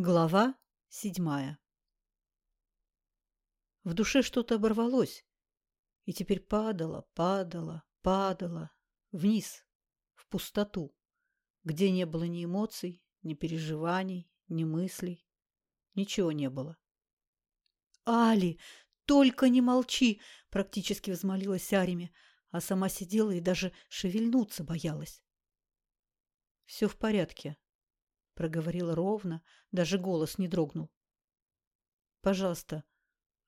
Глава седьмая В душе что-то оборвалось, и теперь падало, падало, падало вниз, в пустоту, где не было ни эмоций, ни переживаний, ни мыслей. Ничего не было. «Али, только не молчи!» – практически взмолилась Ариме, а сама сидела и даже шевельнуться боялась. «Все в порядке», проговорила ровно, даже голос не дрогнул. Пожалуйста,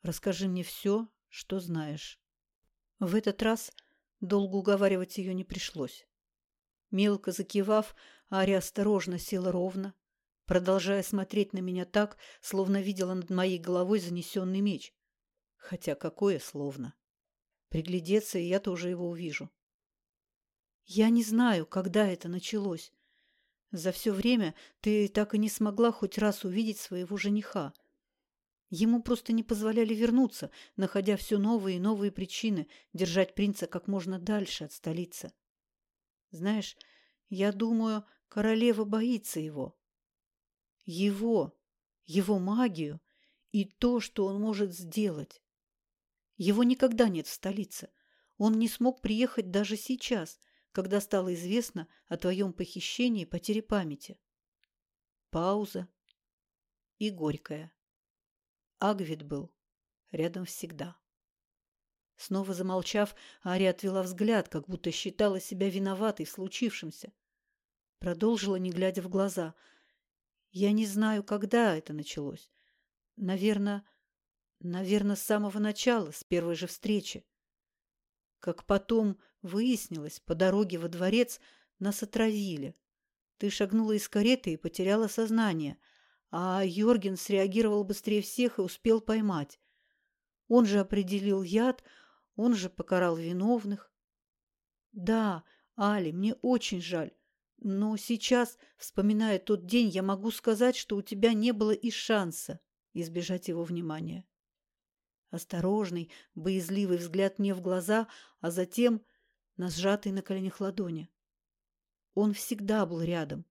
расскажи мне все, что знаешь. В этот раз долго уговаривать ее не пришлось. Мелко закивав, Ария осторожно села ровно, продолжая смотреть на меня так, словно видела над моей головой занесенный меч. Хотя какое словно. Приглядеться, и я тоже его увижу. Я не знаю, когда это началось, за все время ты так и не смогла хоть раз увидеть своего жениха. Ему просто не позволяли вернуться, находя все новые и новые причины держать принца как можно дальше от столицы. Знаешь, я думаю, королева боится его. Его, его магию и то, что он может сделать. Его никогда нет в столице. Он не смог приехать даже сейчас – когда стало известно о твоем похищении и потере памяти. Пауза и горькая. Агвит был рядом всегда. Снова замолчав, Ария отвела взгляд, как будто считала себя виноватой в случившемся. Продолжила, не глядя в глаза. «Я не знаю, когда это началось. Наверное, наверное, с самого начала, с первой же встречи. Как потом выяснилось, по дороге во дворец нас отравили. Ты шагнула из кареты и потеряла сознание, а Йорген среагировал быстрее всех и успел поймать. Он же определил яд, он же покарал виновных. Да, Али, мне очень жаль, но сейчас, вспоминая тот день, я могу сказать, что у тебя не было и шанса избежать его внимания. Осторожный, боязливый взгляд мне в глаза, а затем на сжатой на коленях ладони. Он всегда был рядом.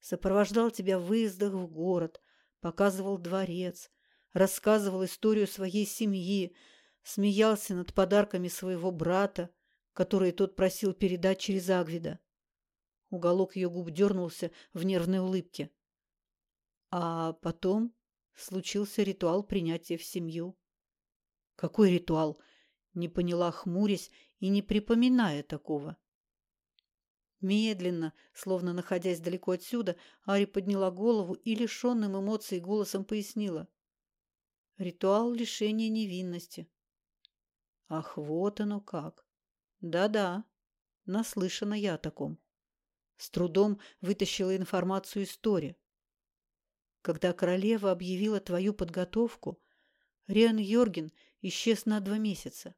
Сопровождал тебя в выездах в город, показывал дворец, рассказывал историю своей семьи, смеялся над подарками своего брата, которые тот просил передать через Агвида. Уголок ее губ дернулся в нервной улыбке. А потом случился ритуал принятия в семью. Какой ритуал? Не поняла, хмурясь и не припоминая такого. Медленно, словно находясь далеко отсюда, Ари подняла голову и лишенным эмоций голосом пояснила. Ритуал лишения невинности. Ах, вот оно как. Да-да, наслышана я о таком. С трудом вытащила информацию из Тори. Когда королева объявила твою подготовку, Риан Йорген исчез на два месяца.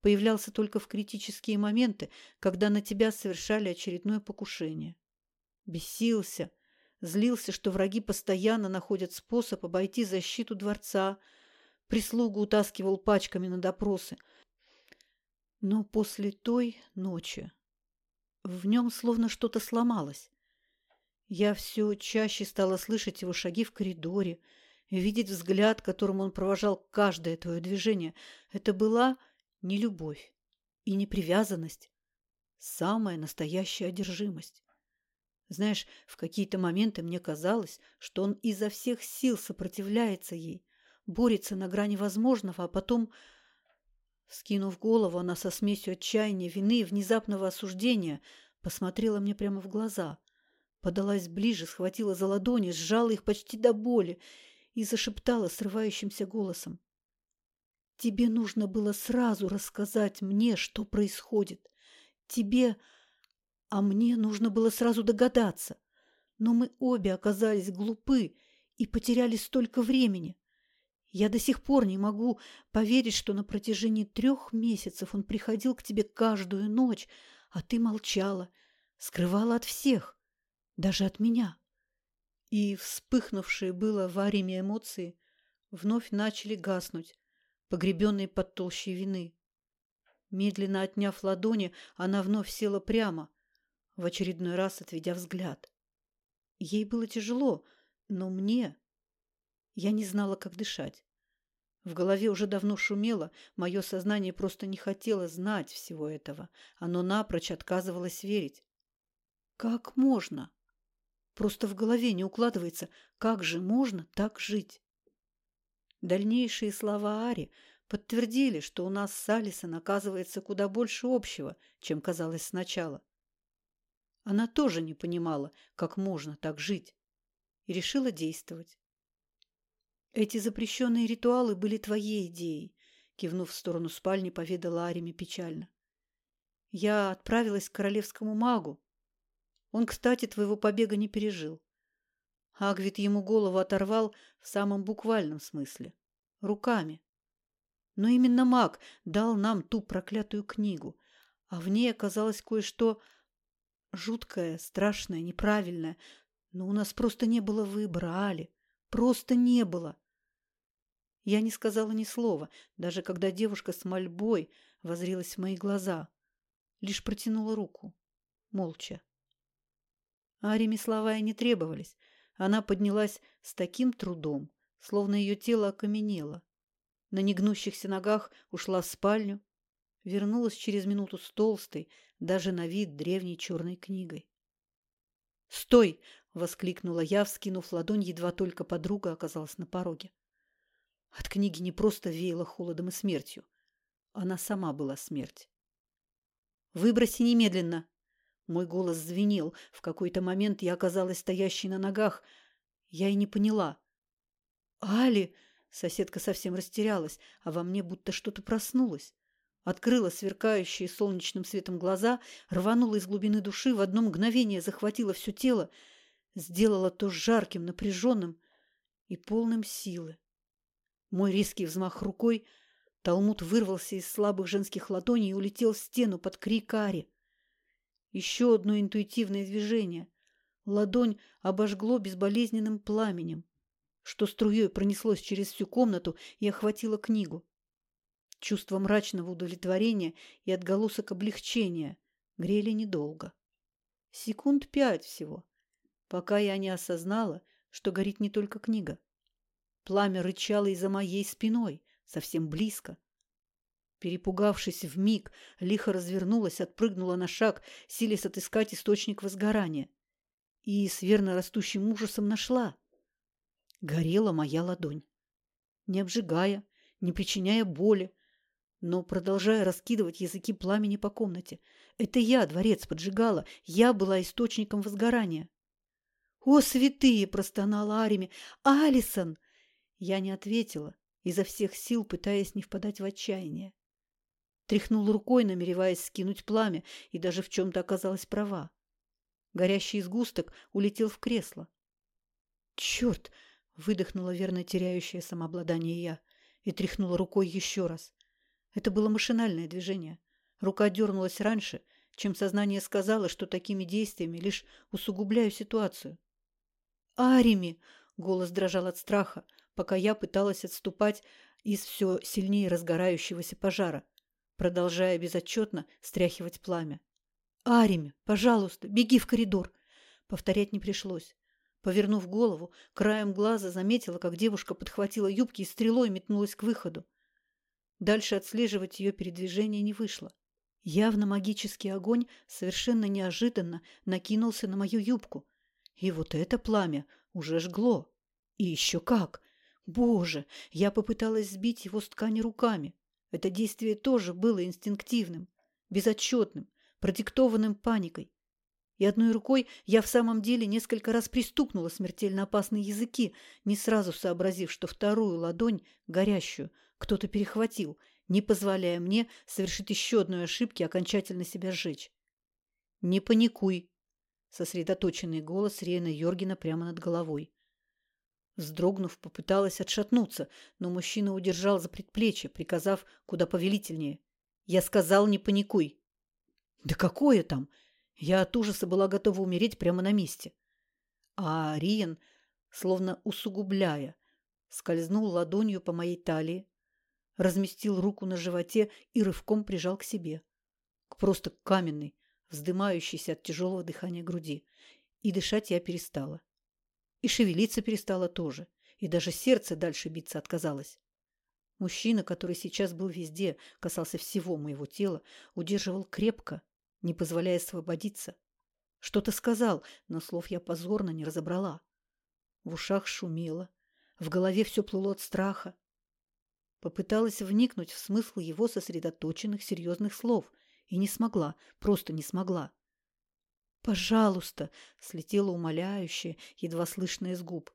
Появлялся только в критические моменты, когда на тебя совершали очередное покушение. Бесился, злился, что враги постоянно находят способ обойти защиту дворца, прислугу утаскивал пачками на допросы. Но после той ночи в нем словно что-то сломалось. Я все чаще стала слышать его шаги в коридоре, видеть взгляд, которым он провожал каждое твое движение, это была не любовь и не привязанность, самая настоящая одержимость. Знаешь, в какие-то моменты мне казалось, что он изо всех сил сопротивляется ей, борется на грани возможного, а потом, скинув голову, она со смесью отчаяния, вины и внезапного осуждения посмотрела мне прямо в глаза, подалась ближе, схватила за ладони, сжала их почти до боли и зашептала срывающимся голосом. «Тебе нужно было сразу рассказать мне, что происходит. Тебе... А мне нужно было сразу догадаться. Но мы обе оказались глупы и потеряли столько времени. Я до сих пор не могу поверить, что на протяжении трех месяцев он приходил к тебе каждую ночь, а ты молчала, скрывала от всех, даже от меня и вспыхнувшие было в Ариме эмоции вновь начали гаснуть, погребенные под толщей вины. Медленно отняв ладони, она вновь села прямо, в очередной раз отведя взгляд. Ей было тяжело, Но мне... Я не знала, как дышать. В голове уже давно шумело, мое сознание просто не хотело знать всего этого. Оно напрочь отказывалось верить. Как можно? Просто в голове не укладывается, как же можно так жить? Дальнейшие слова Ари подтвердили, что у нас с Алисон оказывается куда больше общего, чем казалось сначала. Она тоже не понимала, как можно так жить, и решила действовать. «Эти запрещенные ритуалы были твоей идеей», кивнув в сторону спальни, поведала Ариме печально. «Я отправилась к королевскому магу. Он, кстати, твоего побега не пережил. Агвит ему голову оторвал в самом буквальном смысле. Руками. Но именно маг дал нам ту проклятую книгу, а в ней оказалось кое-что жуткое, страшное, неправильное. Но у нас просто не было выбора, Али. Просто не было. Я не сказала ни слова, даже когда девушка с мольбой возрилась в мои глаза. Лишь протянула руку. Молча. Ариме слова и не требовались. Она поднялась с таким трудом, словно ее тело окаменело. На негнущихся ногах ушла в спальню, вернулась через минуту с толстой, даже на вид древней черной книгой. «Стой!» — воскликнула я, вскинув ладонь, едва только подруга оказалась на пороге. От книги не просто веяло холодом и смертью. Она сама была смерть. «Выброси немедленно!» Мой голос звенел. В какой-то момент я оказалась стоящей на ногах. Я и не поняла. «Али!» Соседка совсем растерялась, а во мне будто что-то проснулось. Открыла сверкающие солнечным светом глаза, рванула из глубины души, в одно мгновение захватила все тело, сделала то жарким, напряженным и полным силы. Мой резкий взмах рукой, Талмуд вырвался из слабых женских ладоней и улетел в стену под крик Ари. Еще одно интуитивное движение. Ладонь обожгло безболезненным пламенем, что струей пронеслось через всю комнату и охватило книгу. Чувство мрачного удовлетворения и отголосок облегчения грели недолго. Секунд пять всего, пока я не осознала, что горит не только книга. Пламя рычало и за моей спиной, совсем близко. Перепугавшись в миг, лихо развернулась, отпрыгнула на шаг, силясь отыскать источник возгорания. И с верно растущим ужасом нашла. Горела моя ладонь. Не обжигая, не причиняя боли, но продолжая раскидывать языки пламени по комнате. Это я дворец поджигала, я была источником возгорания. «О, святые!» – простонала Арими. «Алисон!» Я не ответила, изо всех сил пытаясь не впадать в отчаяние. Тряхнул рукой, намереваясь скинуть пламя, и даже в чем-то оказалась права. Горящий сгусток улетел в кресло. «Черт!» — выдохнула верно теряющая самообладание я и тряхнула рукой еще раз. Это было машинальное движение. Рука дернулась раньше, чем сознание сказало, что такими действиями лишь усугубляю ситуацию. «Арими!» — голос дрожал от страха, пока я пыталась отступать из все сильнее разгорающегося пожара продолжая безотчетно стряхивать пламя. «Арими, пожалуйста, беги в коридор!» Повторять не пришлось. Повернув голову, краем глаза заметила, как девушка подхватила юбки и стрелой метнулась к выходу. Дальше отслеживать ее передвижение не вышло. Явно магический огонь совершенно неожиданно накинулся на мою юбку. И вот это пламя уже жгло. И еще как! Боже! Я попыталась сбить его с ткани руками. Это действие тоже было инстинктивным, безотчетным, продиктованным паникой. И одной рукой я в самом деле несколько раз пристукнула смертельно опасные языки, не сразу сообразив, что вторую ладонь, горящую, кто-то перехватил, не позволяя мне совершить еще одной ошибки и окончательно себя сжечь. «Не паникуй!» – сосредоточенный голос Рейна Йоргена прямо над головой. Вздрогнув, попыталась отшатнуться, но мужчина удержал за предплечье, приказав куда повелительнее. «Я сказал, не паникуй!» «Да какое там!» Я от ужаса была готова умереть прямо на месте. А Риен, словно усугубляя, скользнул ладонью по моей талии, разместил руку на животе и рывком прижал к себе, к просто каменной, вздымающейся от тяжелого дыхания груди. И дышать я перестала. И шевелиться перестала тоже, и даже сердце дальше биться отказалось. Мужчина, который сейчас был везде, касался всего моего тела, удерживал крепко, не позволяя освободиться. Что-то сказал, но слов я позорно не разобрала. В ушах шумело, в голове все плыло от страха. Попыталась вникнуть в смысл его сосредоточенных серьезных слов и не смогла, просто не смогла. «Пожалуйста!» — слетело умоляющее, едва слышное с губ.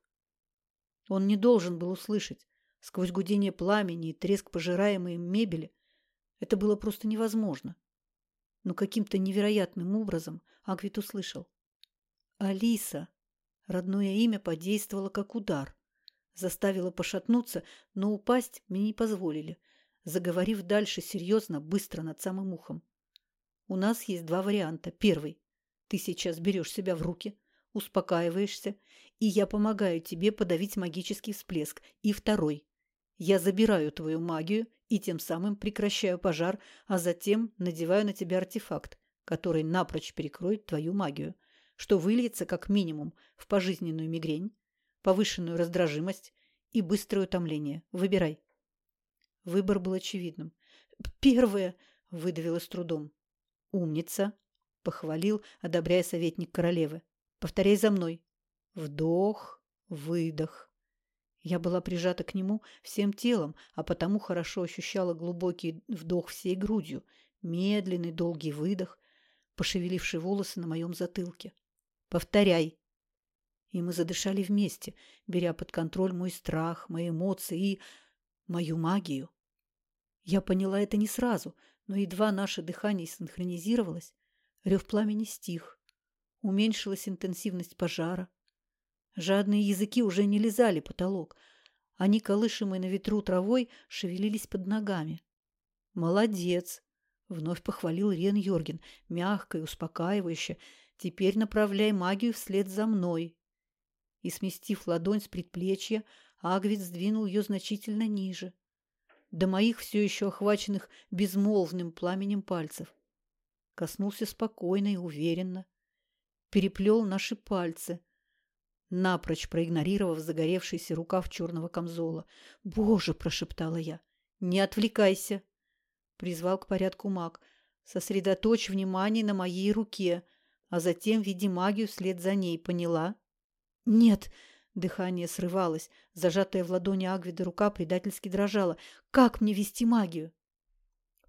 Он не должен был услышать. Сквозь гудение пламени и треск пожираемой мебели это было просто невозможно. Но каким-то невероятным образом Агвит услышал. «Алиса!» Родное имя подействовало как удар. Заставило пошатнуться, но упасть мне не позволили, заговорив дальше серьезно, быстро над самым ухом. У нас есть два варианта. Первый. Ты сейчас берешь себя в руки, успокаиваешься, и я помогаю тебе подавить магический всплеск. И второй. Я забираю твою магию и тем самым прекращаю пожар, а затем надеваю на тебя артефакт, который напрочь перекроет твою магию, что выльется как минимум в пожизненную мигрень, повышенную раздражимость и быстрое утомление. Выбирай. Выбор был очевидным. «Первое!» – выдавила с трудом. «Умница!» – похвалил, одобряя советник королевы. «Повторяй за мной. Вдох, выдох». Я была прижата к нему всем телом, а потому хорошо ощущала глубокий вдох всей грудью, медленный долгий выдох, пошевеливший волосы на моем затылке. «Повторяй!» И мы задышали вместе, беря под контроль мой страх, мои эмоции и мою магию. Я поняла это не сразу, но едва наше дыхание синхронизировалось, рев пламени стих, уменьшилась интенсивность пожара, Жадные языки уже не лизали потолок. Они, колышемые на ветру травой, шевелились под ногами. «Молодец!» — вновь похвалил Рен Йорген, мягко и успокаивающе. «Теперь направляй магию вслед за мной». И, сместив ладонь с предплечья, Агвит сдвинул ее значительно ниже, до моих все еще охваченных безмолвным пламенем пальцев. Коснулся спокойно и уверенно. Переплел наши пальцы — напрочь проигнорировав загоревшийся рукав черного камзола. «Боже!» – прошептала я. «Не отвлекайся!» – призвал к порядку маг. «Сосредоточь внимание на моей руке, а затем веди магию вслед за ней. Поняла?» «Нет!» – дыхание срывалось. Зажатая в ладони Агвида рука предательски дрожала. «Как мне вести магию?»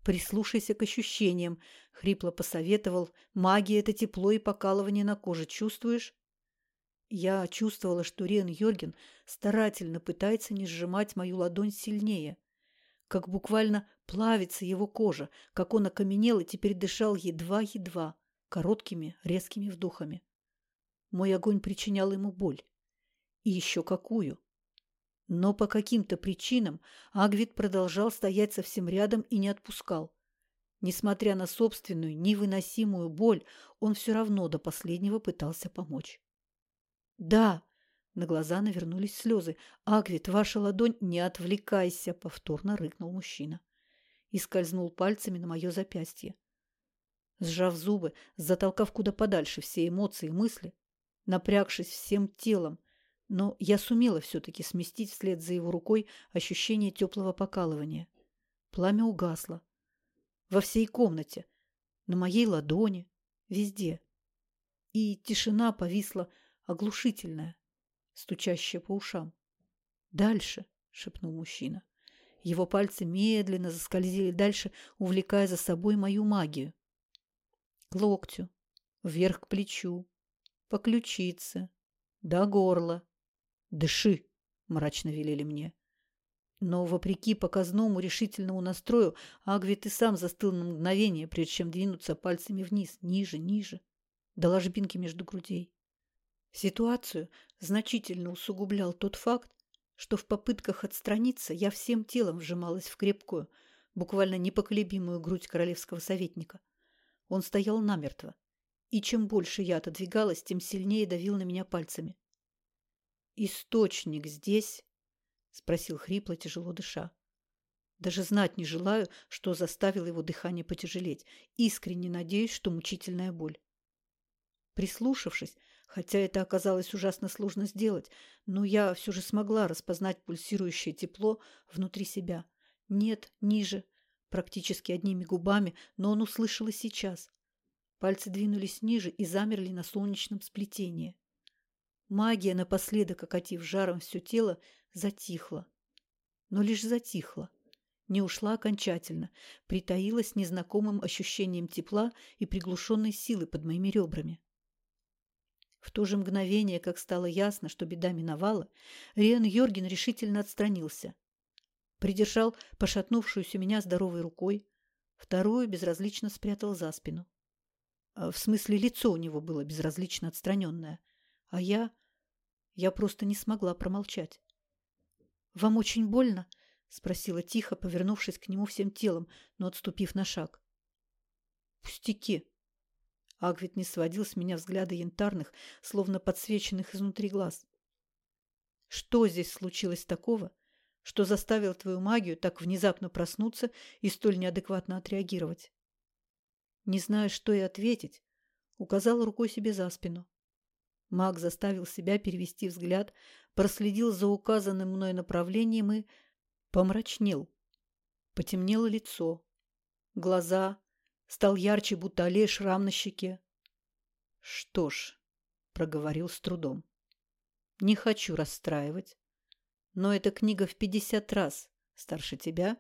«Прислушайся к ощущениям», — хрипло посоветовал. «Магия — это тепло и покалывание на коже. Чувствуешь?» Я чувствовала, что Рен Йорген старательно пытается не сжимать мою ладонь сильнее, как буквально плавится его кожа, как он окаменел и теперь дышал едва-едва, короткими резкими вдохами. Мой огонь причинял ему боль. И еще какую! Но по каким-то причинам Агвит продолжал стоять совсем рядом и не отпускал. Несмотря на собственную невыносимую боль, он все равно до последнего пытался помочь. «Да!» На глаза навернулись слезы. «Агвит, ваша ладонь, не отвлекайся!» Повторно рыкнул мужчина. И скользнул пальцами на мое запястье. Сжав зубы, затолкав куда подальше все эмоции и мысли, напрягшись всем телом, но я сумела все-таки сместить вслед за его рукой ощущение теплого покалывания. Пламя угасло. Во всей комнате, на моей ладони, везде. И тишина повисла оглушительная, стучащая по ушам. «Дальше!» — шепнул мужчина. Его пальцы медленно заскользили дальше, увлекая за собой мою магию. К локтю, вверх к плечу, по ключице, до горла. «Дыши!» — мрачно велели мне. Но, вопреки показному решительному настрою, Агвит и сам застыл на мгновение, прежде чем двинуться пальцами вниз, ниже, ниже, до ложбинки между грудей. Ситуацию значительно усугублял тот факт, что в попытках отстраниться я всем телом вжималась в крепкую, буквально непоколебимую грудь королевского советника. Он стоял намертво, и чем больше я отодвигалась, тем сильнее давил на меня пальцами. «Источник здесь?» — спросил хрипло, тяжело дыша. Даже знать не желаю, что заставило его дыхание потяжелеть. Искренне надеюсь, что мучительная боль. Прислушавшись, хотя это оказалось ужасно сложно сделать, но я все же смогла распознать пульсирующее тепло внутри себя. Нет, ниже, практически одними губами, но он услышал и сейчас. Пальцы двинулись ниже и замерли на солнечном сплетении. Магия, напоследок окатив жаром все тело, затихла. Но лишь затихла. Не ушла окончательно, притаилась незнакомым ощущением тепла и приглушенной силы под моими ребрами. В то же мгновение, как стало ясно, что беда миновала, Риан Йорген решительно отстранился. Придержал пошатнувшуюся меня здоровой рукой, вторую безразлично спрятал за спину. А, в смысле, лицо у него было безразлично отстраненное, а я... я просто не смогла промолчать. «Вам очень больно?» — спросила тихо, повернувшись к нему всем телом, но отступив на шаг. «Пустяки!» Агвит не сводил с меня взгляда янтарных, словно подсвеченных изнутри глаз. «Что здесь случилось такого, что заставило твою магию так внезапно проснуться и столь неадекватно отреагировать?» Не зная, что и ответить, указала рукой себе за спину. Маг заставил себя перевести взгляд, проследил за указанным мной направлением и помрачнел. Потемнело лицо, глаза, стал ярче, будто аллея шрам на щеке. «Что ж», — проговорил с трудом, — «не хочу расстраивать, но эта книга в пятьдесят раз старше тебя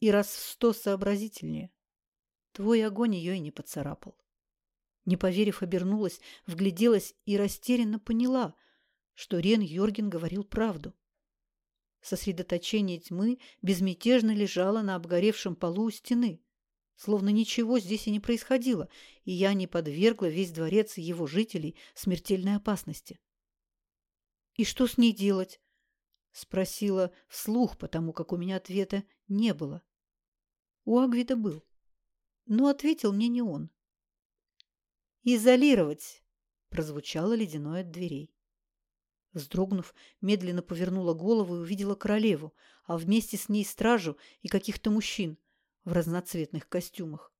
и раз в сто сообразительнее. Твой огонь ее и не поцарапал». Не поверив, обернулась, вгляделась и растерянно поняла, что Рен Йорген говорил правду. Сосредоточение тьмы безмятежно лежало на обгоревшем полу у стены, словно ничего здесь и не происходило, и я не подвергла весь дворец и его жителей смертельной опасности. «И что с ней делать?» — спросила вслух, потому как у меня ответа не было. У Агвида был, но ответил мне не он. «Изолировать!» – прозвучало ледяное от дверей. Вздрогнув, медленно повернула голову и увидела королеву, а вместе с ней стражу и каких-то мужчин в разноцветных костюмах.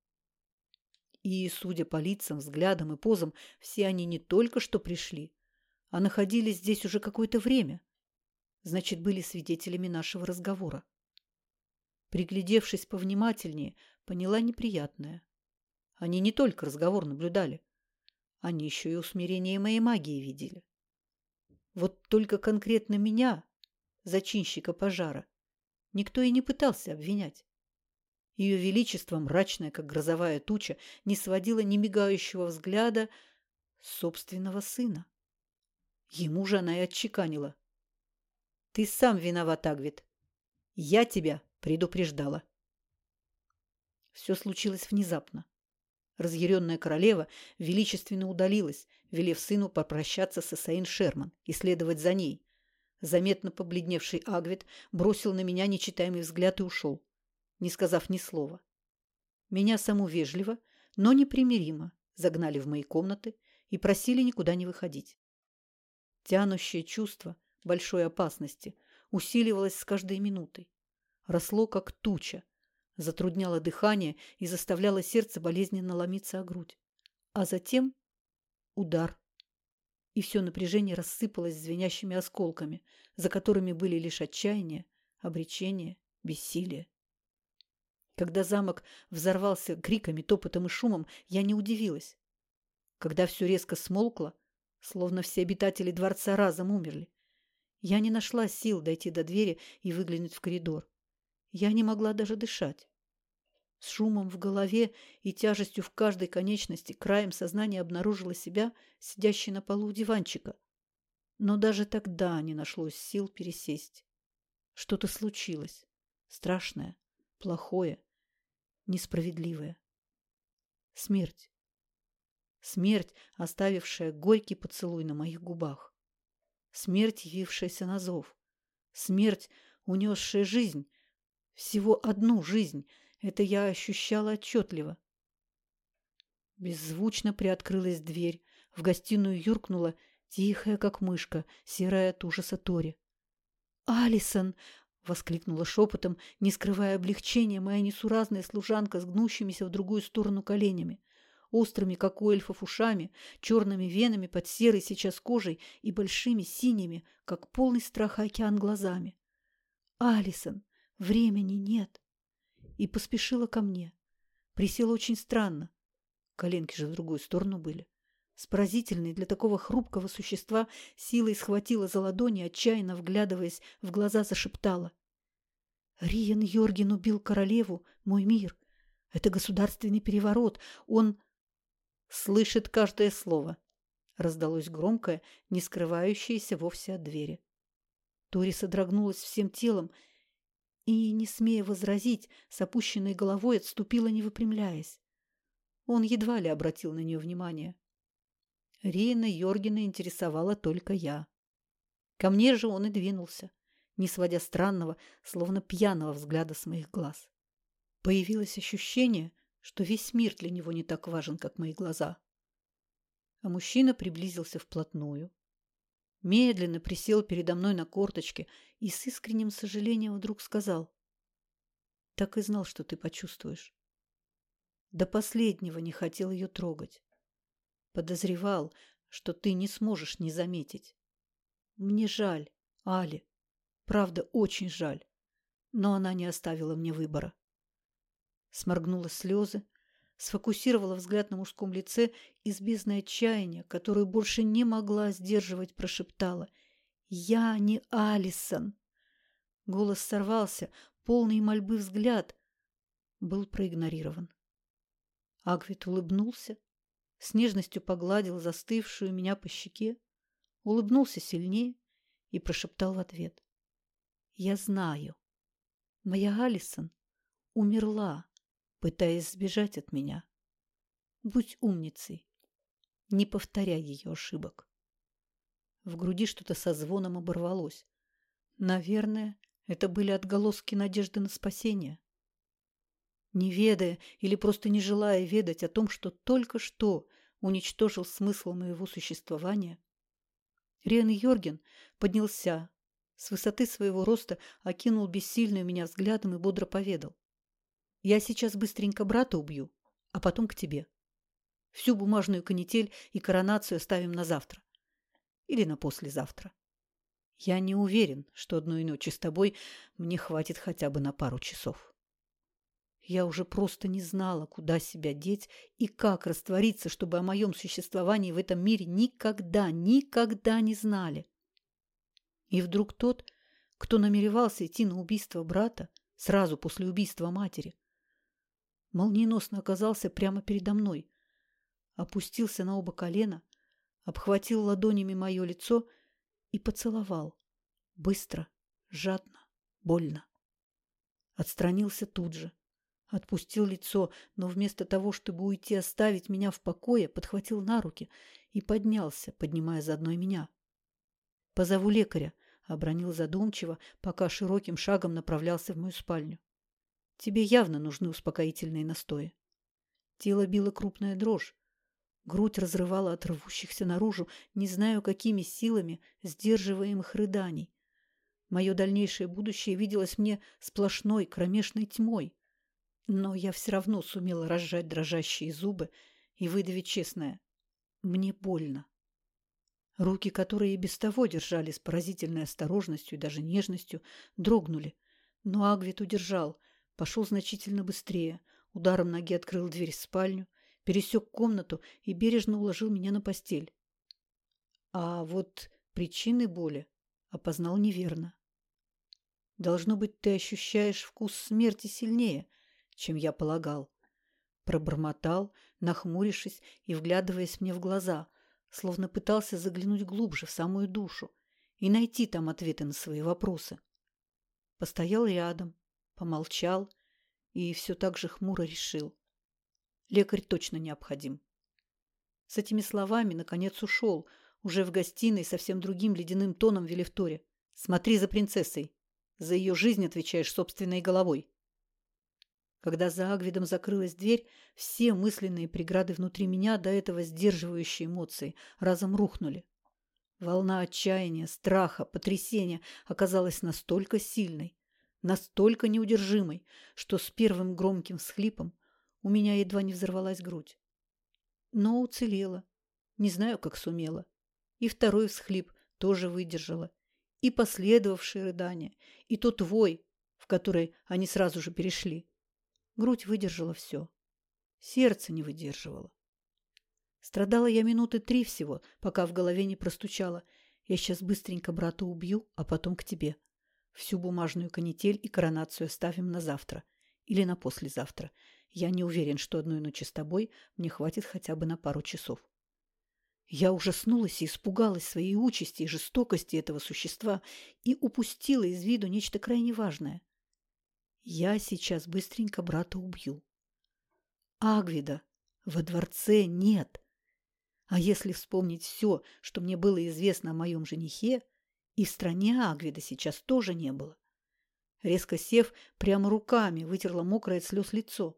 И, судя по лицам, взглядам и позам, все они не только что пришли, а находились здесь уже какое-то время. Значит, были свидетелями нашего разговора. Приглядевшись повнимательнее, поняла неприятное. Они не только разговор наблюдали, они еще и усмирение моей магии видели. Вот только конкретно меня, зачинщика пожара, никто и не пытался обвинять. Ее величество, мрачное, как грозовая туча, не сводило ни мигающего взгляда собственного сына. Ему же она и отчеканила. «Ты сам виноват, Агвит. Я тебя предупреждала». Все случилось внезапно. Разъяренная королева величественно удалилась, велев сыну попрощаться с Исаин Шерман и следовать за ней. Заметно побледневший Агвит бросил на меня нечитаемый взгляд и ушел, не сказав ни слова. Меня саму вежливо, но непримиримо загнали в мои комнаты и просили никуда не выходить. Тянущее чувство большой опасности усиливалось с каждой минутой. Росло, как туча, затрудняло дыхание и заставляло сердце болезненно ломиться о грудь. А затем удар. И все напряжение рассыпалось звенящими осколками, за которыми были лишь отчаяние, обречение, бессилие. Когда замок взорвался криками, топотом и шумом, я не удивилась. Когда все резко смолкло, словно все обитатели дворца разом умерли, я не нашла сил дойти до двери и выглянуть в коридор. Я не могла даже дышать. С шумом в голове и тяжестью в каждой конечности краем сознания обнаружила себя, сидящей на полу диванчика. Но даже тогда не нашлось сил пересесть. Что-то случилось. Страшное, плохое, несправедливое. Смерть. Смерть, оставившая горький поцелуй на моих губах. Смерть, явившаяся на зов. Смерть, унесшая жизнь, всего одну жизнь. Это я ощущала отчетливо. Беззвучно приоткрылась дверь. В гостиную юркнула, тихая, как мышка, серая от ужаса Тори. «Алисон!» — воскликнула шепотом, не скрывая облегчения, моя несуразная служанка с гнущимися в другую сторону коленями. острыми, как у эльфов, ушами, черными венами под серой сейчас кожей и большими синими, как полный страха океан глазами. «Алисон, времени нет!» И поспешила ко мне. Присела очень странно. Коленки же в другую сторону были. С поразительной для такого хрупкого существа силой схватила за ладони, отчаянно вглядываясь в глаза, зашептала. «Риен Йорген убил королеву, мой мир. Это государственный переворот. Он...» «Слышит каждое слово», — раздалось громкое, не скрывающееся вовсе от двери. Тори содрогнулась всем телом и, не смея возразить, с опущенной головой отступила, не выпрямляясь. Он едва ли обратил на нее внимание. Рина Йоргена интересовала только я. Ко мне же он и двинулся, не сводя странного, словно пьяного взгляда с моих глаз. Появилось ощущение, что весь мир для него не так важен, как мои глаза. А мужчина приблизился вплотную, медленно присел передо мной на корточке и с искренним сожалением вдруг сказал «Так и знал, что ты почувствуешь». До последнего не хотел ее трогать. Подозревал, что ты не сможешь не заметить. Мне жаль, Али. Правда, очень жаль. Но она не оставила мне выбора. Сморгнула слезы, сфокусировала взгляд на мужском лице и с бездной отчаяния, которую больше не могла сдерживать, прошептала. «Я не Алисон!» Голос сорвался, полный мольбы взгляд был проигнорирован. Агвит улыбнулся, с нежностью погладил застывшую меня по щеке, улыбнулся сильнее и прошептал в ответ. «Я знаю. Моя Алисон умерла, пытаясь сбежать от меня. Будь умницей. Не повторяй ее ошибок». В груди что-то со звоном оборвалось. Наверное, это были отголоски надежды на спасение не ведая или просто не желая ведать о том, что только что уничтожил смысл моего существования, Риан Йорген поднялся, с высоты своего роста окинул бессильную меня взглядом и бодро поведал. «Я сейчас быстренько брата убью, а потом к тебе. Всю бумажную канитель и коронацию оставим на завтра. Или на послезавтра. Я не уверен, что одной ночи с тобой мне хватит хотя бы на пару часов». Я уже просто не знала, куда себя деть и как раствориться, чтобы о моем существовании в этом мире никогда, никогда не знали. И вдруг тот, кто намеревался идти на убийство брата сразу после убийства матери, молниеносно оказался прямо передо мной, опустился на оба колена, обхватил ладонями мое лицо и поцеловал. Быстро, жадно, больно. Отстранился тут же, Отпустил лицо, но вместо того, чтобы уйти оставить меня в покое, подхватил на руки и поднялся, поднимая заодно и меня. «Позову лекаря», — обронил задумчиво, пока широким шагом направлялся в мою спальню. «Тебе явно нужны успокоительные настои». Тело било крупная дрожь. Грудь разрывала от рвущихся наружу, не знаю какими силами, сдерживаемых рыданий. Мое дальнейшее будущее виделось мне сплошной кромешной тьмой. Но я все равно сумела разжать дрожащие зубы и выдавить честное. Мне больно. Руки, которые и без того держали с поразительной осторожностью и даже нежностью, дрогнули. Но Агвит удержал, пошел значительно быстрее, ударом ноги открыл дверь в спальню, пересек комнату и бережно уложил меня на постель. А вот причины боли опознал неверно. Должно быть, ты ощущаешь вкус смерти сильнее, чем я полагал. Пробормотал, нахмурившись и вглядываясь мне в глаза, словно пытался заглянуть глубже в самую душу и найти там ответы на свои вопросы. Постоял рядом, помолчал и все так же хмуро решил. Лекарь точно необходим. С этими словами, наконец, ушел, уже в гостиной совсем другим ледяным тоном Велевторе. «Смотри за принцессой. За ее жизнь отвечаешь собственной головой». Когда за Агвидом закрылась дверь, все мысленные преграды внутри меня, до этого сдерживающие эмоции, разом рухнули. Волна отчаяния, страха, потрясения оказалась настолько сильной, настолько неудержимой, что с первым громким всхлипом у меня едва не взорвалась грудь. Но уцелела. Не знаю, как сумела. И второй всхлип тоже выдержала. И последовавшие рыдания, и тот вой, в который они сразу же перешли. Грудь выдержала все. Сердце не выдерживало. Страдала я минуты три всего, пока в голове не простучало. Я сейчас быстренько брата убью, а потом к тебе. Всю бумажную канитель и коронацию оставим на завтра. Или на послезавтра. Я не уверен, что одной ночи с тобой мне хватит хотя бы на пару часов. Я ужаснулась и испугалась своей участи и жестокости этого существа и упустила из виду нечто крайне важное. Я сейчас быстренько брата убью. Агвида во дворце нет. А если вспомнить все, что мне было известно о моем женихе, и в стране Агвида сейчас тоже не было. Резко сев, прямо руками вытерла мокрое от слез лицо.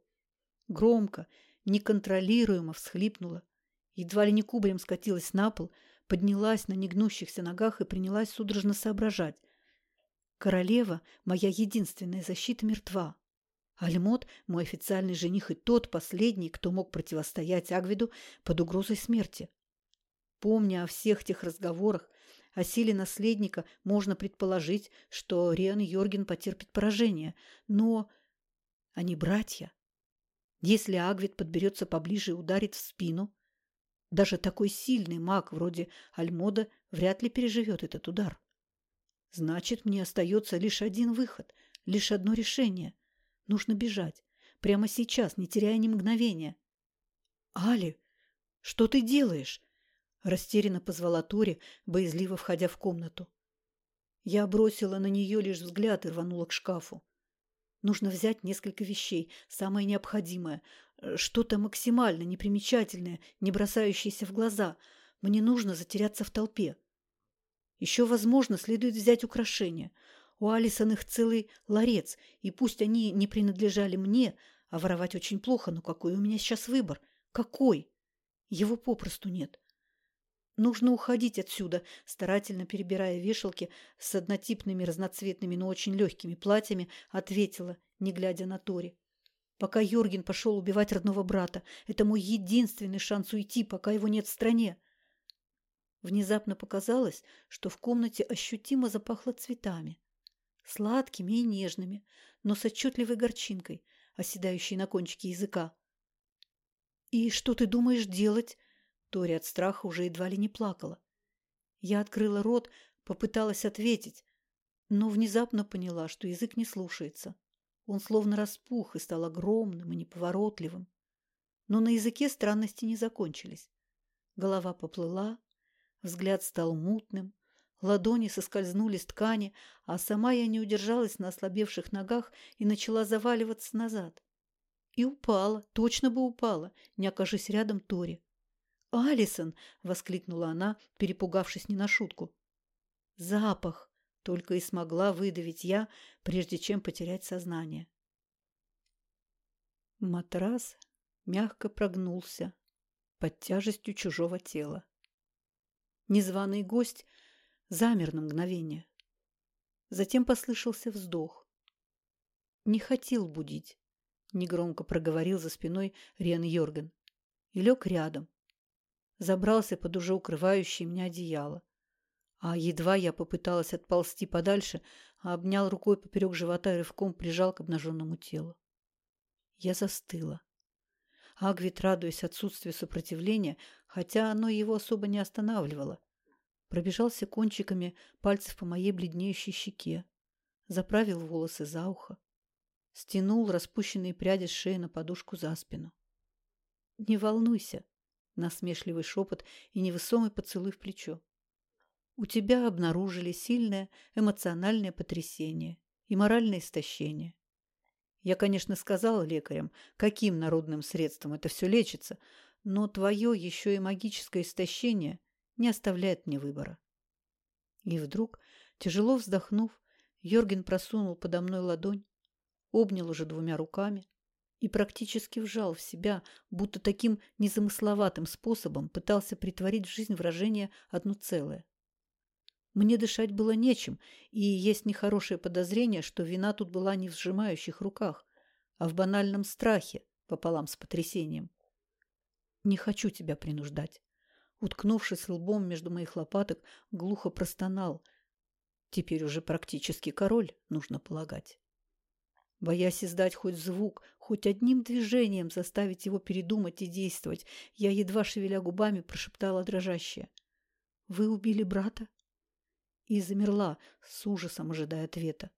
Громко, неконтролируемо всхлипнула. Едва ли не кубарем скатилась на пол, поднялась на негнущихся ногах и принялась судорожно соображать. Королева, моя единственная защита, мертва. Альмот, мой официальный жених и тот последний, кто мог противостоять Агвиду под угрозой смерти. Помня о всех тех разговорах, о силе наследника, можно предположить, что Риан Йорген потерпит поражение. Но они братья. Если Агвид подберется поближе и ударит в спину, даже такой сильный маг вроде Альмода вряд ли переживет этот удар. Значит, мне остается лишь один выход, лишь одно решение. Нужно бежать. Прямо сейчас, не теряя ни мгновения. «Али, что ты делаешь?» Растерянно позвала Тори, боязливо входя в комнату. Я бросила на нее лишь взгляд и рванула к шкафу. Нужно взять несколько вещей, самое необходимое, что-то максимально непримечательное, не бросающееся в глаза. Мне нужно затеряться в толпе. Еще, возможно, следует взять украшения – у Алисон их целый ларец, и пусть они не принадлежали мне, а воровать очень плохо, но какой у меня сейчас выбор? Какой? Его попросту нет. Нужно уходить отсюда, старательно перебирая вешалки с однотипными разноцветными, но очень легкими платьями, ответила, не глядя на Тори. Пока Йорген пошел убивать родного брата, это мой единственный шанс уйти, пока его нет в стране. Внезапно показалось, что в комнате ощутимо запахло цветами сладкими и нежными, но с отчетливой горчинкой, оседающей на кончике языка. «И что ты думаешь делать?» Тори от страха уже едва ли не плакала. Я открыла рот, попыталась ответить, но внезапно поняла, что язык не слушается. Он словно распух и стал огромным и неповоротливым. Но на языке странности не закончились. Голова поплыла, взгляд стал мутным, Ладони соскользнули с ткани, а сама я не удержалась на ослабевших ногах и начала заваливаться назад. И упала, точно бы упала, не окажись рядом Тори. «Алисон!» — воскликнула она, перепугавшись не на шутку. «Запах!» — только и смогла выдавить я, прежде чем потерять сознание. Матрас мягко прогнулся под тяжестью чужого тела. Незваный гость — замер на мгновение. Затем послышался вздох. «Не хотел будить», — негромко проговорил за спиной Рен Йорген. И лег рядом. Забрался под уже укрывающее меня одеяло. А едва я попыталась отползти подальше, а обнял рукой поперек живота и рывком прижал к обнаженному телу. Я застыла. Агвит, радуясь отсутствию сопротивления, хотя оно его особо не останавливало, пробежался кончиками пальцев по моей бледнеющей щеке, заправил волосы за ухо, стянул распущенные пряди с шеи на подушку за спину. «Не волнуйся», — насмешливый шепот и невысомый поцелуй в плечо. «У тебя обнаружили сильное эмоциональное потрясение и моральное истощение. Я, конечно, сказала лекарям, каким народным средством это все лечится, но твое еще и магическое истощение — не оставляет мне выбора. И вдруг, тяжело вздохнув, Йорген просунул подо мной ладонь, обнял уже двумя руками и практически вжал в себя, будто таким незамысловатым способом пытался притворить в жизнь выражение одно целое. Мне дышать было нечем, и есть нехорошее подозрение, что вина тут была не в сжимающих руках, а в банальном страхе пополам с потрясением. Не хочу тебя принуждать. Уткнувшись лбом между моих лопаток, глухо простонал. Теперь уже практически король, нужно полагать. Боясь издать хоть звук, хоть одним движением заставить его передумать и действовать, я, едва шевеля губами, прошептала дрожащее. «Вы убили брата?» И замерла, с ужасом ожидая ответа.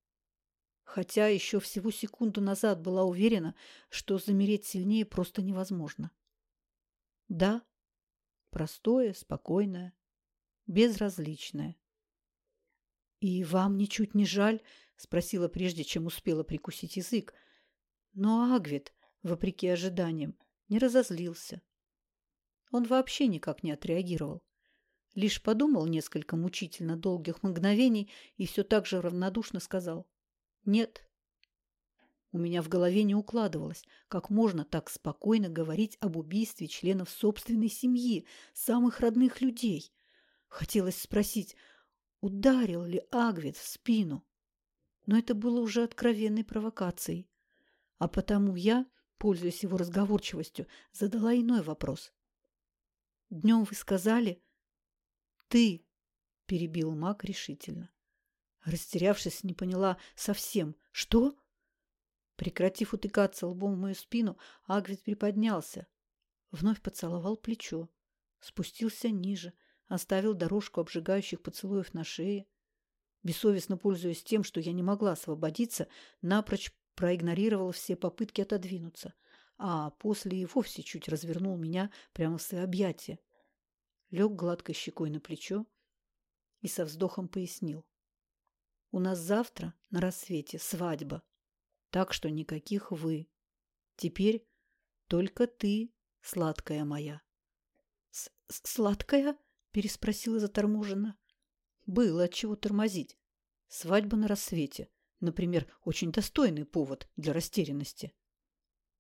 Хотя еще всего секунду назад была уверена, что замереть сильнее просто невозможно. «Да», простое, спокойное, безразличное. «И вам ничуть не жаль?» – спросила прежде, чем успела прикусить язык. Но Агвит, вопреки ожиданиям, не разозлился. Он вообще никак не отреагировал. Лишь подумал несколько мучительно долгих мгновений и все так же равнодушно сказал «Нет». У меня в голове не укладывалось, как можно так спокойно говорить об убийстве членов собственной семьи, самых родных людей. Хотелось спросить, ударил ли Агвит в спину. Но это было уже откровенной провокацией. А потому я, пользуясь его разговорчивостью, задала иной вопрос. «Днем вы сказали...» «Ты!» – перебил маг решительно. Растерявшись, не поняла совсем. «Что?» Прекратив утыкаться лбом в мою спину, Агвит приподнялся. Вновь поцеловал плечо. Спустился ниже, оставил дорожку обжигающих поцелуев на шее. Бессовестно пользуясь тем, что я не могла освободиться, напрочь проигнорировал все попытки отодвинуться, а после и вовсе чуть развернул меня прямо в свои объятия. Лег гладкой щекой на плечо и со вздохом пояснил. «У нас завтра на рассвете свадьба, так что никаких «вы». Теперь только ты, сладкая моя». «Сладкая?» переспросила заторможенно. Было от чего тормозить. Свадьба на рассвете, например, очень достойный повод для растерянности.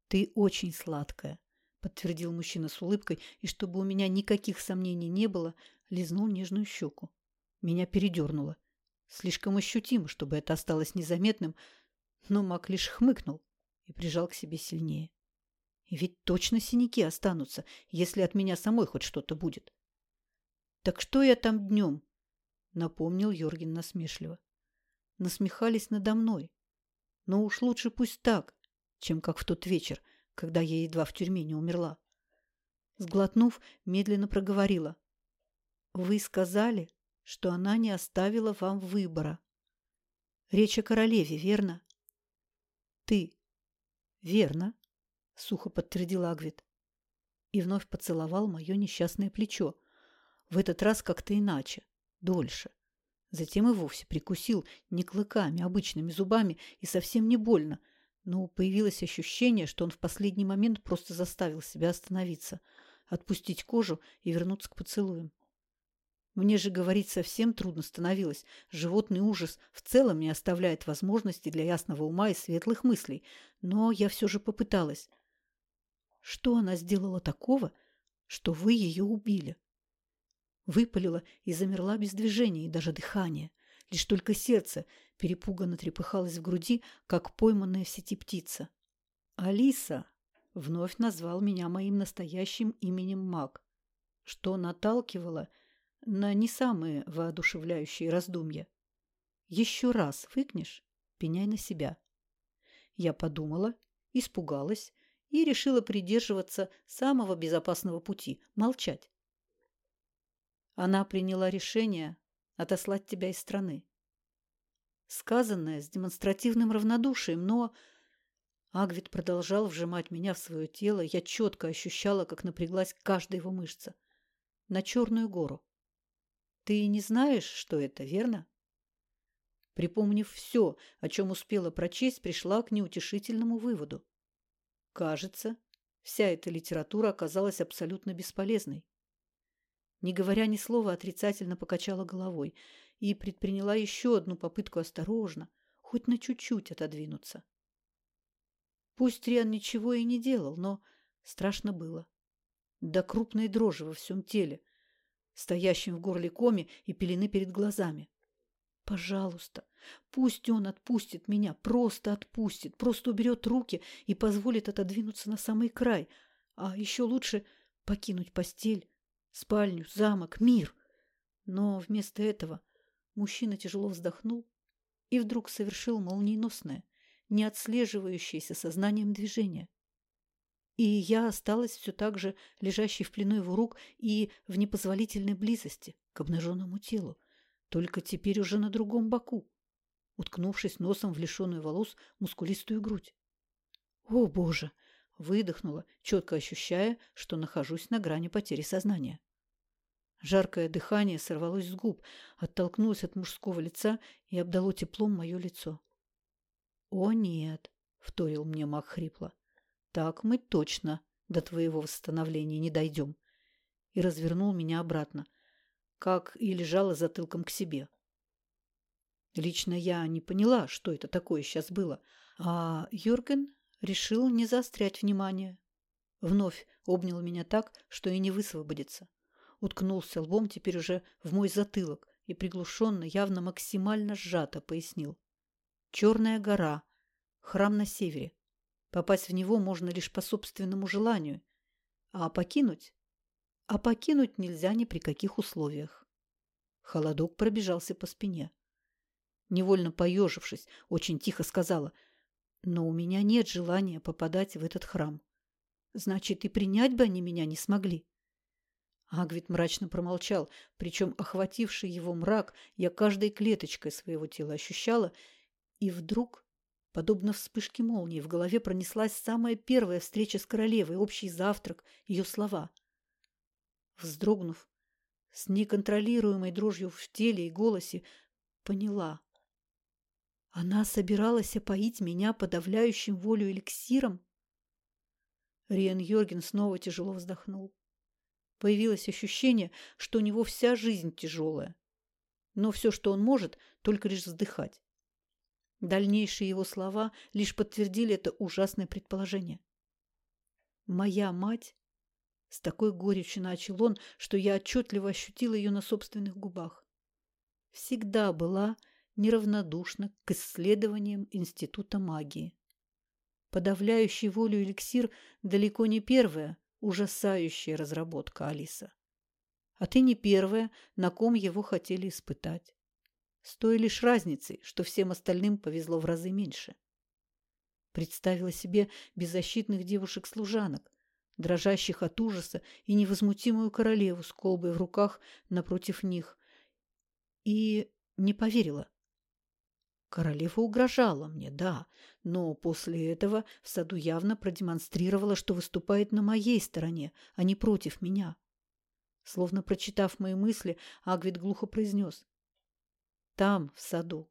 Ты очень сладкая, подтвердил мужчина с улыбкой, и чтобы у меня никаких сомнений не было, лизнул нежную щеку. Меня передернуло. Слишком ощутимо, чтобы это осталось незаметным, но Мак лишь хмыкнул и прижал к себе сильнее. И ведь точно синяки останутся, если от меня самой хоть что-то будет. «Так что я там днем?» — напомнил Йорген насмешливо. Насмехались надо мной. Но уж лучше пусть так, чем как в тот вечер, когда я едва в тюрьме не умерла. Сглотнув, медленно проговорила. «Вы сказали, что она не оставила вам выбора. Речь о королеве, верно?» «Ты». «Верно», — сухо подтвердил Агвит. И вновь поцеловал мое несчастное плечо, в этот раз как-то иначе, дольше. Затем и вовсе прикусил не клыками, а обычными зубами и совсем не больно, но появилось ощущение, что он в последний момент просто заставил себя остановиться, отпустить кожу и вернуться к поцелуям. Мне же говорить совсем трудно становилось. Животный ужас в целом не оставляет возможности для ясного ума и светлых мыслей. Но я все же попыталась. Что она сделала такого, что вы ее убили? Выпалила и замерла без движения и даже дыхания. Лишь только сердце перепуганно трепыхалось в груди, как пойманная в сети птица. «Алиса!» — вновь назвал меня моим настоящим именем маг, что наталкивало на не самые воодушевляющие раздумья. «Еще раз выкнешь, пеняй на себя». Я подумала, испугалась и решила придерживаться самого безопасного пути – молчать. Она приняла решение отослать тебя из страны. Сказанное с демонстративным равнодушием, но... Агвит продолжал вжимать меня в свое тело, я четко ощущала, как напряглась каждая его мышца. На Черную гору. Ты не знаешь, что это, верно? Припомнив все, о чем успела прочесть, пришла к неутешительному выводу. Кажется, вся эта литература оказалась абсолютно бесполезной. Не говоря ни слова, отрицательно покачала головой и предприняла еще одну попытку осторожно, хоть на чуть-чуть отодвинуться. Пусть Риан ничего и не делал, но страшно было. До крупной дрожи во всем теле, стоящем в горле коме и пелены перед глазами. Пожалуйста, пусть он отпустит меня, просто отпустит, просто уберет руки и позволит отодвинуться на самый край, а еще лучше покинуть постель, спальню, замок, мир. Но вместо этого мужчина тяжело вздохнул и вдруг совершил молниеносное, не отслеживающееся сознанием движение. И я осталась все так же лежащей в плену его рук и в непозволительной близости к обнаженному телу, только теперь уже на другом боку, уткнувшись носом в лишенную волос мускулистую грудь. «О, Боже!» – выдохнула, четко ощущая, что нахожусь на грани потери сознания. Жаркое дыхание сорвалось с губ, оттолкнулось от мужского лица и обдало теплом мое лицо. «О, нет!» – вторил мне маг хрипло. Так мы точно до твоего восстановления не дойдем. И развернул меня обратно, как и лежала затылком к себе. Лично я не поняла, что это такое сейчас было, а Юрген решил не заострять внимание. Вновь обнял меня так, что и не высвободится. Уткнулся лбом теперь уже в мой затылок и приглушенно, явно максимально сжато пояснил. Черная гора, храм на севере. Попасть в него можно лишь по собственному желанию. А покинуть? А покинуть нельзя ни при каких условиях. Холодок пробежался по спине. Невольно поежившись, очень тихо сказала, «Но у меня нет желания попадать в этот храм. Значит, и принять бы они меня не смогли». Агвит мрачно промолчал, причем охвативший его мрак я каждой клеточкой своего тела ощущала, и вдруг Подобно вспышке молнии в голове пронеслась самая первая встреча с королевой, общий завтрак, ее слова. Вздрогнув, с неконтролируемой дрожью в теле и голосе, поняла. Она собиралась опоить меня подавляющим волю эликсиром? Риен Йорген снова тяжело вздохнул. Появилось ощущение, что у него вся жизнь тяжелая. Но все, что он может, только лишь вздыхать. Дальнейшие его слова лишь подтвердили это ужасное предположение. «Моя мать?» С такой горечью начал он, что я отчетливо ощутила ее на собственных губах. Всегда была неравнодушна к исследованиям Института магии. Подавляющий волю эликсир далеко не первая ужасающая разработка Алиса. А ты не первая, на ком его хотели испытать с той лишь разницей, что всем остальным повезло в разы меньше. Представила себе беззащитных девушек-служанок, дрожащих от ужаса и невозмутимую королеву с колбой в руках напротив них. И не поверила. Королева угрожала мне, да, но после этого в саду явно продемонстрировала, что выступает на моей стороне, а не против меня. Словно прочитав мои мысли, Агвит глухо произнес. Там, в саду,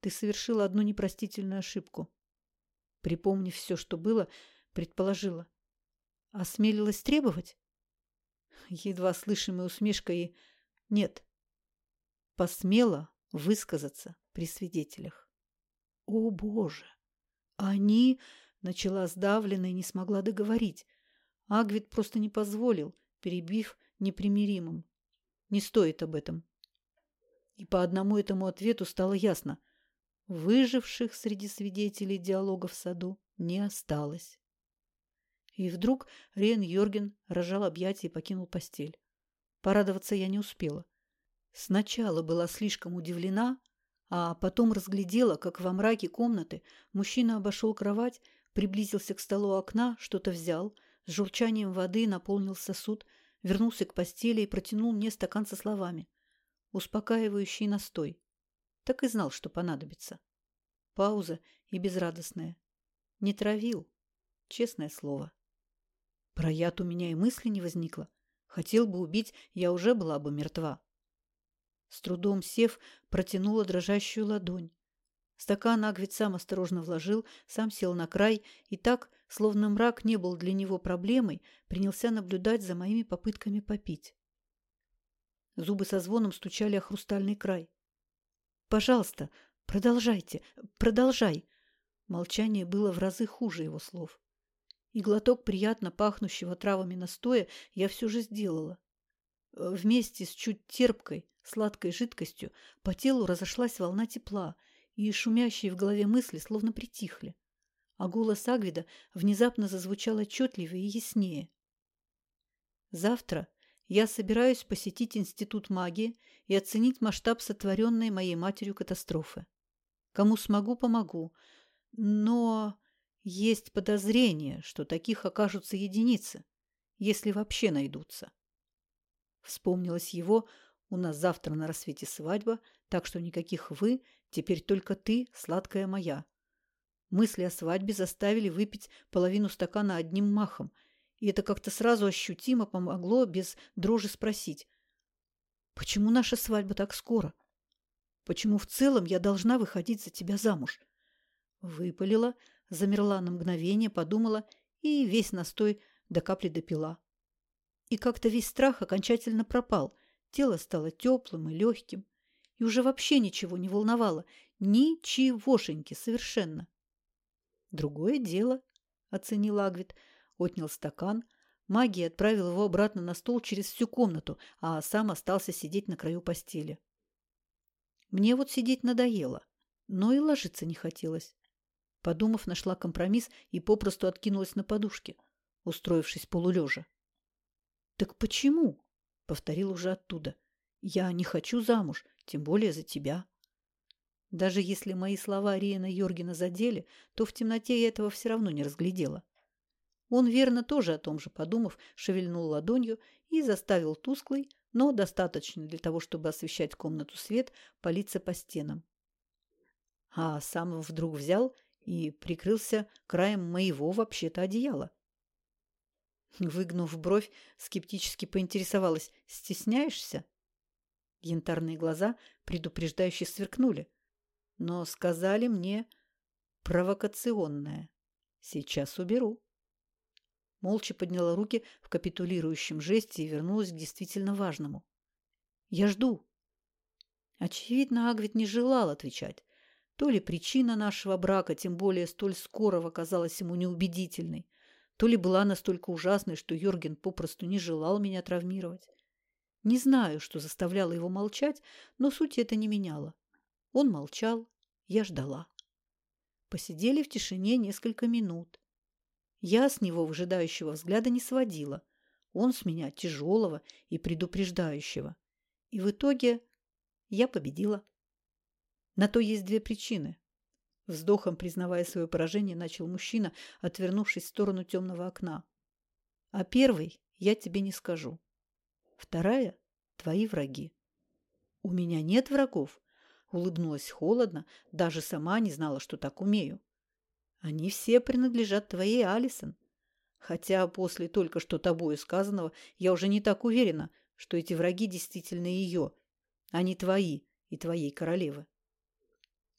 ты совершила одну непростительную ошибку. Припомнив все, что было, предположила. Осмелилась требовать? Едва слышимая усмешка и «нет». Посмела высказаться при свидетелях. «О, Боже! Они...» — начала сдавленно и не смогла договорить. Агвит просто не позволил, перебив непримиримым. «Не стоит об этом. И по одному этому ответу стало ясно. Выживших среди свидетелей диалога в саду не осталось. И вдруг Рен Йорген рожал объятия и покинул постель. Порадоваться я не успела. Сначала была слишком удивлена, а потом разглядела, как во мраке комнаты мужчина обошел кровать, приблизился к столу окна, что-то взял, с журчанием воды наполнил сосуд, вернулся к постели и протянул мне стакан со словами – успокаивающий настой. Так и знал, что понадобится. Пауза и безрадостная. Не травил, честное слово. Про яд у меня и мысли не возникло. Хотел бы убить, я уже была бы мертва. С трудом сев, протянула дрожащую ладонь. Стакан Агвит сам осторожно вложил, сам сел на край и так, словно мрак не был для него проблемой, принялся наблюдать за моими попытками попить. Зубы со звоном стучали о хрустальный край. «Пожалуйста, продолжайте, продолжай!» Молчание было в разы хуже его слов. И глоток приятно пахнущего травами настоя я все же сделала. Вместе с чуть терпкой, сладкой жидкостью по телу разошлась волна тепла, и шумящие в голове мысли словно притихли. А голос Агвида внезапно зазвучал отчетливее и яснее. Завтра я собираюсь посетить Институт магии и оценить масштаб сотворенной моей матерью катастрофы. Кому смогу, помогу. Но есть подозрение, что таких окажутся единицы, если вообще найдутся. Вспомнилось его, у нас завтра на рассвете свадьба, так что никаких «вы», теперь только ты, сладкая моя. Мысли о свадьбе заставили выпить половину стакана одним махом, и это как-то сразу ощутимо помогло без дрожи спросить. «Почему наша свадьба так скоро? Почему в целом я должна выходить за тебя замуж?» Выпалила, замерла на мгновение, подумала и весь настой до капли допила. И как-то весь страх окончательно пропал. Тело стало теплым и легким. И уже вообще ничего не волновало. Ничегошеньки совершенно. Другое дело, оценил Агвит, отнял стакан. Магия отправил его обратно на стол через всю комнату, а сам остался сидеть на краю постели. Мне вот сидеть надоело, но и ложиться не хотелось. Подумав, нашла компромисс и попросту откинулась на подушке, устроившись полулежа. «Так почему?» — повторил уже оттуда. «Я не хочу замуж, тем более за тебя». Даже если мои слова Риена Йоргена задели, то в темноте я этого все равно не разглядела. Он, верно, тоже о том же подумав, шевельнул ладонью и заставил тусклый, но достаточно для того, чтобы освещать комнату свет, палиться по стенам. А сам вдруг взял и прикрылся краем моего вообще-то одеяла. Выгнув бровь, скептически поинтересовалась. «Стесняешься?» Янтарные глаза предупреждающе сверкнули, но сказали мне «провокационное». «Сейчас уберу» молча подняла руки в капитулирующем жесте и вернулась к действительно важному. «Я жду». Очевидно, Агвит не желал отвечать. То ли причина нашего брака, тем более столь скорого, казалась ему неубедительной, то ли была настолько ужасной, что Йорген попросту не желал меня травмировать. Не знаю, что заставляло его молчать, но суть это не меняло. Он молчал, я ждала. Посидели в тишине несколько минут. Я с него выжидающего взгляда не сводила. Он с меня тяжелого и предупреждающего. И в итоге я победила. На то есть две причины. Вздохом, признавая свое поражение, начал мужчина, отвернувшись в сторону темного окна. А первый я тебе не скажу. Вторая – твои враги. У меня нет врагов. Улыбнулась холодно, даже сама не знала, что так умею. Они все принадлежат твоей Алисон. Хотя после только что тобою сказанного я уже не так уверена, что эти враги действительно ее, а не твои и твоей королевы.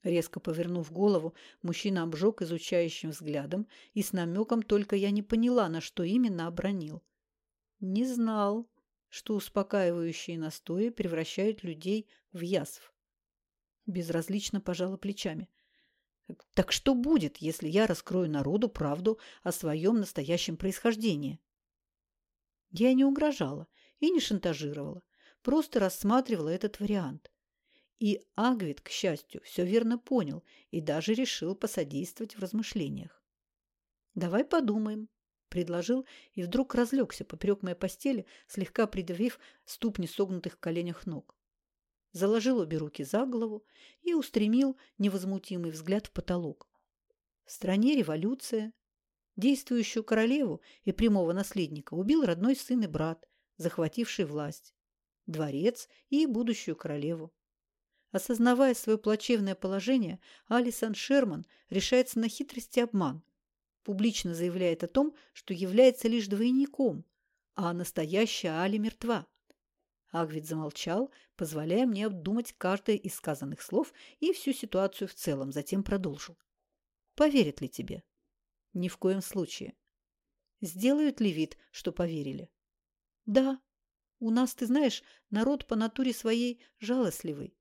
Резко повернув голову, мужчина обжег изучающим взглядом и с намеком только я не поняла, на что именно обронил. Не знал, что успокаивающие настои превращают людей в язв. Безразлично пожала плечами. Так что будет, если я раскрою народу правду о своем настоящем происхождении? Я не угрожала и не шантажировала, просто рассматривала этот вариант. И Агвит, к счастью, все верно понял и даже решил посодействовать в размышлениях. «Давай подумаем», – предложил и вдруг разлегся поперек моей постели, слегка придавив ступни согнутых в коленях ног заложил обе руки за голову и устремил невозмутимый взгляд в потолок. В стране революция. Действующую королеву и прямого наследника убил родной сын и брат, захвативший власть, дворец и будущую королеву. Осознавая свое плачевное положение, Алисон Шерман решается на хитрость и обман. Публично заявляет о том, что является лишь двойником, а настоящая Али мертва. Агвит замолчал, позволяя мне обдумать каждое из сказанных слов и всю ситуацию в целом, затем продолжил. «Поверят ли тебе?» «Ни в коем случае». «Сделают ли вид, что поверили?» «Да. У нас, ты знаешь, народ по натуре своей жалостливый.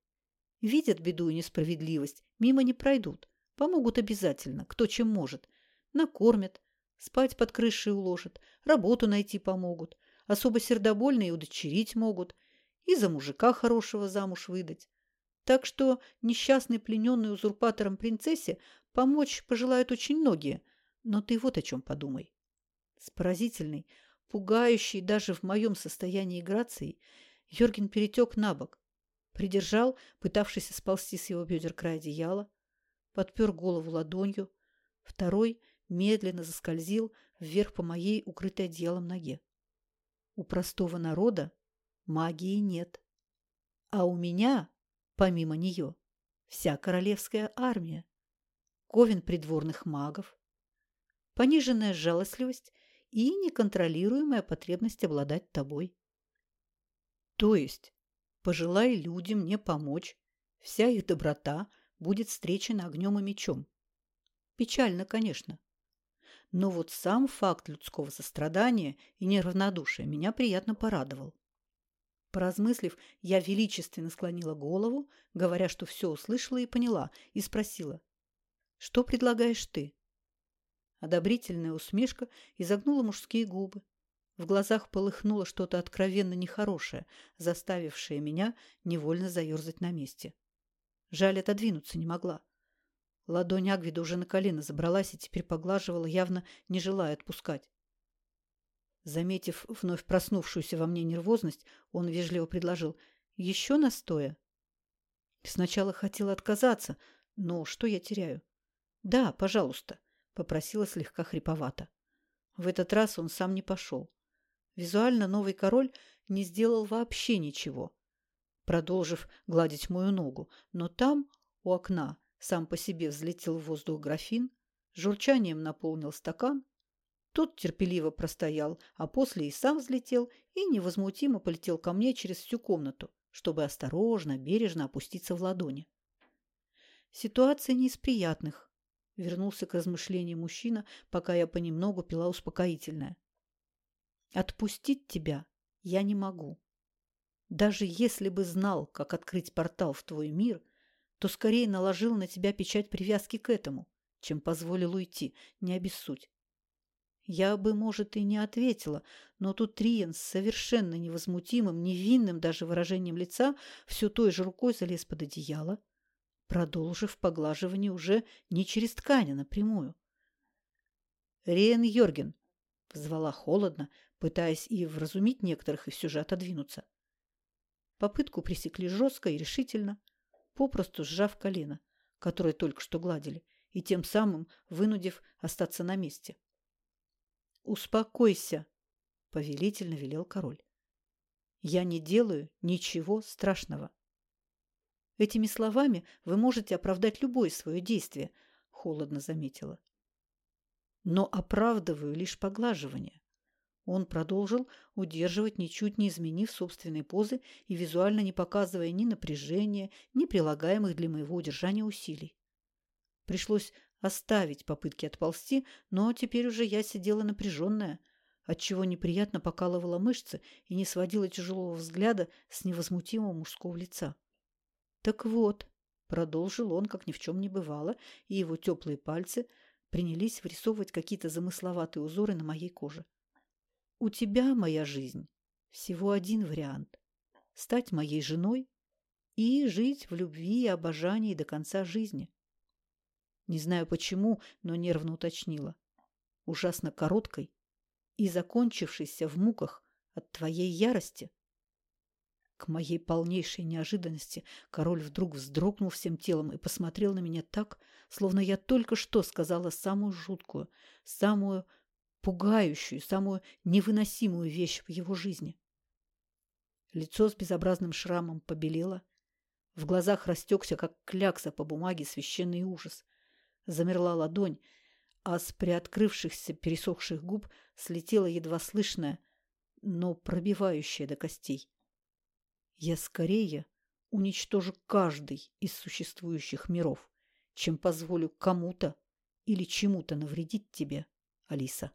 Видят беду и несправедливость, мимо не пройдут. Помогут обязательно, кто чем может. Накормят, спать под крышей уложат, работу найти помогут, особо сердобольные удочерить могут, и за мужика хорошего замуж выдать. Так что несчастной плененной узурпатором принцессе помочь пожелают очень многие, но ты вот о чем подумай. С поразительной, пугающей даже в моем состоянии грации, Йорген перетек на бок, придержал, пытавшийся сползти с его бедер край одеяла, подпер голову ладонью, второй медленно заскользил вверх по моей укрытой одеялом ноге. У простого народа магии нет. А у меня, помимо нее, вся королевская армия, ковен придворных магов, пониженная жалостливость и неконтролируемая потребность обладать тобой. То есть, пожелай людям мне помочь, вся их доброта будет встречена огнем и мечом. Печально, конечно. Но вот сам факт людского сострадания и неравнодушия меня приятно порадовал. Поразмыслив, я величественно склонила голову, говоря, что все услышала и поняла, и спросила, «Что предлагаешь ты?» Одобрительная усмешка изогнула мужские губы. В глазах полыхнуло что-то откровенно нехорошее, заставившее меня невольно заерзать на месте. Жаль, отодвинуться не могла. Ладонь Агвида уже на колено забралась и теперь поглаживала, явно не желая отпускать. Заметив вновь проснувшуюся во мне нервозность, он вежливо предложил «Еще настоя?» Сначала хотела отказаться, но что я теряю? «Да, пожалуйста», – попросила слегка хриповато. В этот раз он сам не пошел. Визуально новый король не сделал вообще ничего, продолжив гладить мою ногу, но там, у окна, сам по себе взлетел в воздух графин, журчанием наполнил стакан, тот терпеливо простоял, а после и сам взлетел и невозмутимо полетел ко мне через всю комнату, чтобы осторожно, бережно опуститься в ладони. Ситуация не из приятных. Вернулся к размышлениям мужчина, пока я понемногу пила успокоительное. Отпустить тебя я не могу. Даже если бы знал, как открыть портал в твой мир, то скорее наложил на тебя печать привязки к этому, чем позволил уйти, не обессудь. Я бы, может, и не ответила, но тут Триен с совершенно невозмутимым, невинным даже выражением лица все той же рукой залез под одеяло, продолжив поглаживание уже не через ткань, а напрямую. «Риен Йорген!» — позвала холодно, пытаясь и вразумить некоторых, и все же отодвинуться. Попытку пресекли жестко и решительно, попросту сжав колено, которое только что гладили, и тем самым вынудив остаться на месте. «Успокойся!» – повелительно велел король. «Я не делаю ничего страшного». «Этими словами вы можете оправдать любое свое действие», – холодно заметила. «Но оправдываю лишь поглаживание. Он продолжил удерживать, ничуть не изменив собственной позы и визуально не показывая ни напряжения, ни прилагаемых для моего удержания усилий. Пришлось оставить попытки отползти, но теперь уже я сидела напряженная, отчего неприятно покалывала мышцы и не сводила тяжелого взгляда с невозмутимого мужского лица. «Так вот», — продолжил он, как ни в чем не бывало, и его теплые пальцы принялись вырисовывать какие-то замысловатые узоры на моей коже. У тебя, моя жизнь, всего один вариант – стать моей женой и жить в любви и обожании до конца жизни. Не знаю почему, но нервно уточнила. Ужасно короткой и закончившейся в муках от твоей ярости. К моей полнейшей неожиданности король вдруг вздрогнул всем телом и посмотрел на меня так, словно я только что сказала самую жуткую, самую пугающую, самую невыносимую вещь в его жизни. Лицо с безобразным шрамом побелело, в глазах растекся, как клякса по бумаге, священный ужас. Замерла ладонь, а с приоткрывшихся пересохших губ слетела едва слышная, но пробивающая до костей. Я скорее уничтожу каждый из существующих миров, чем позволю кому-то или чему-то навредить тебе, Алиса.